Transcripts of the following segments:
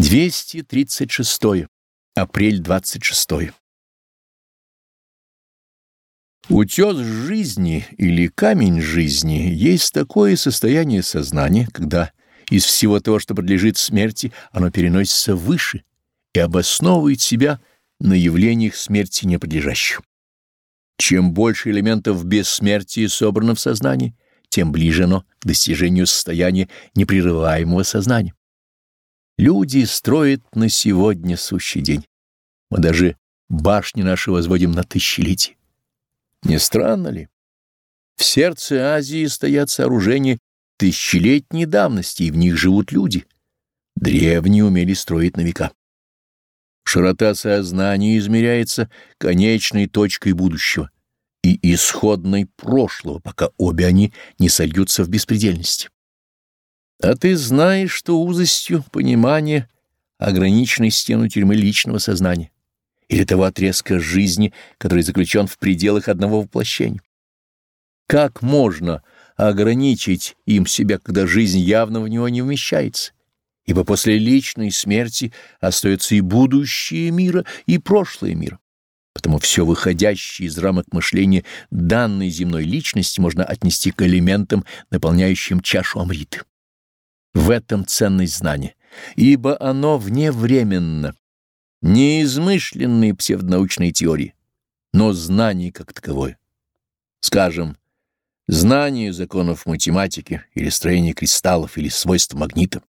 236. Апрель 26. Утес жизни или камень жизни есть такое состояние сознания, когда из всего того, что подлежит смерти, оно переносится выше и обосновывает себя на явлениях смерти неподлежащих. Чем больше элементов бессмертия собрано в сознании, тем ближе оно к достижению состояния непрерываемого сознания. Люди строят на сегодня сущий день. Мы даже башни наши возводим на тысячелетие. Не странно ли? В сердце Азии стоят сооружения тысячелетней давности, и в них живут люди. Древние умели строить на века. Широта сознания измеряется конечной точкой будущего и исходной прошлого, пока обе они не сольются в беспредельности. А ты знаешь, что узостью понимания ограниченной стену тюрьмы личного сознания или того отрезка жизни, который заключен в пределах одного воплощения. Как можно ограничить им себя, когда жизнь явно в него не вмещается? Ибо после личной смерти остается и будущее мира, и прошлое мира. Потому все выходящее из рамок мышления данной земной личности можно отнести к элементам, наполняющим чашу Амриты. В этом ценность знания, ибо оно вневременно, не измышленные псевдонаучные теории, но знание как таковое. Скажем, знание законов математики или строения кристаллов или свойств магнита.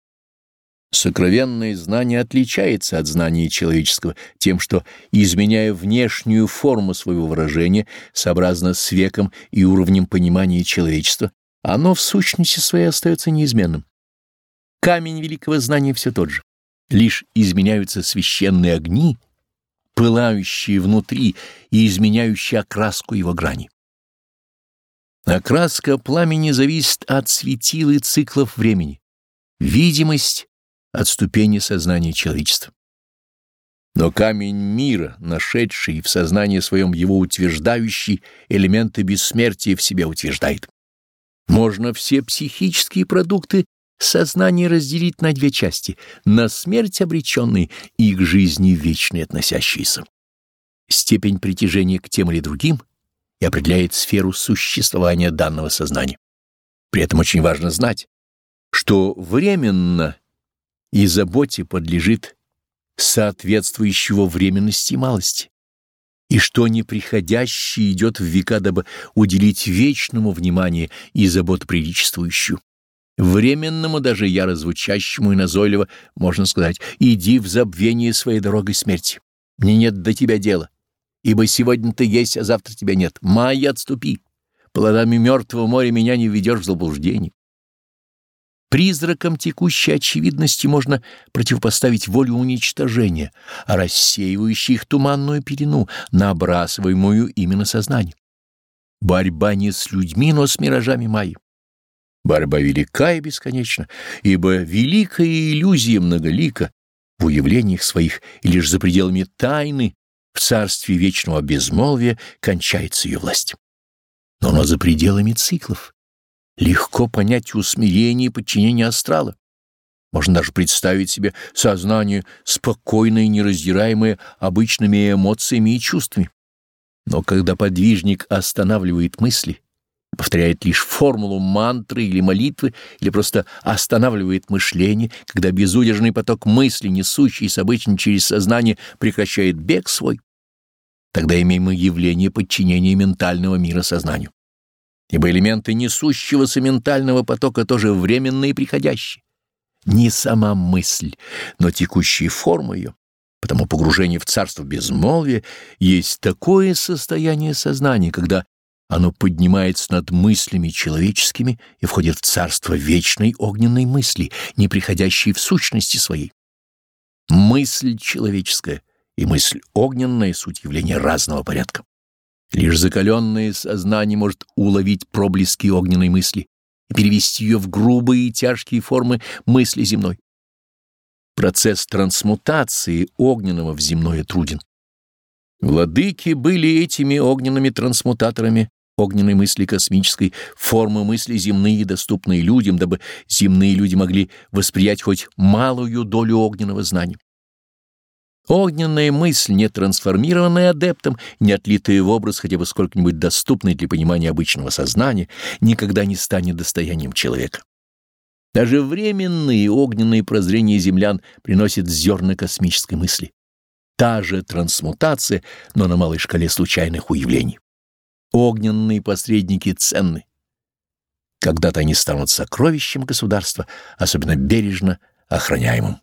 Сокровенное знание отличается от знания человеческого тем, что, изменяя внешнюю форму своего выражения, сообразно с веком и уровнем понимания человечества, оно в сущности своей остается неизменным. Камень великого знания все тот же. Лишь изменяются священные огни, пылающие внутри и изменяющие окраску его грани. Окраска пламени зависит от светил и циклов времени, видимость от ступени сознания человечества. Но камень мира, нашедший в сознании своем его утверждающий элементы бессмертия в себе утверждает. Можно все психические продукты сознание разделить на две части — на смерть обреченные и к жизни вечной относящиеся. Степень притяжения к тем или другим и определяет сферу существования данного сознания. При этом очень важно знать, что временно и заботе подлежит соответствующего временности и малости, и что неприходящее идет в века, дабы уделить вечному внимание и заботу приличествующую. Временному, даже яро звучащему и назойливо, можно сказать, иди в забвение своей дорогой смерти. Мне нет до тебя дела, ибо сегодня ты есть, а завтра тебя нет. Май, отступи. Плодами мертвого моря меня не введешь в заблуждение. Призракам текущей очевидности можно противопоставить волю уничтожения, а рассеивающую их туманную перену, набрасываемую именно сознание. Борьба не с людьми, но с миражами Майи. Борьба велика и бесконечна, ибо великая иллюзия многолика в уявлениях своих и лишь за пределами тайны в царстве вечного безмолвия кончается ее власть. Но она за пределами циклов. Легко понять усмирение и подчинение астрала. Можно даже представить себе сознание спокойное и нераздираемое обычными эмоциями и чувствами. Но когда подвижник останавливает мысли, повторяет лишь формулу мантры или молитвы, или просто останавливает мышление, когда безудержный поток мысли, несущийся обычно через сознание, прекращает бег свой, тогда имеем мы явление подчинения ментального мира сознанию. Ибо элементы несущегося ментального потока тоже временные и приходящие. Не сама мысль, но текущая форма ее. Потому погружение в царство безмолвия есть такое состояние сознания, когда оно поднимается над мыслями человеческими и входит в царство вечной огненной мысли, не приходящей в сущности своей. Мысль человеческая и мысль огненная — суть явления разного порядка. Лишь закаленное сознание может уловить проблески огненной мысли и перевести ее в грубые и тяжкие формы мысли земной. Процесс трансмутации огненного в земное труден. Владыки были этими огненными трансмутаторами огненной мысли космической формы мысли земные, доступные людям, дабы земные люди могли восприять хоть малую долю огненного знания. Огненная мысль, не трансформированная адептом, не отлитая в образ хотя бы сколько-нибудь доступный для понимания обычного сознания, никогда не станет достоянием человека. Даже временные огненные прозрения землян приносят зерна космической мысли. Та же трансмутация, но на малой шкале случайных уявлений. Огненные посредники ценны. Когда-то они станут сокровищем государства, особенно бережно охраняемым.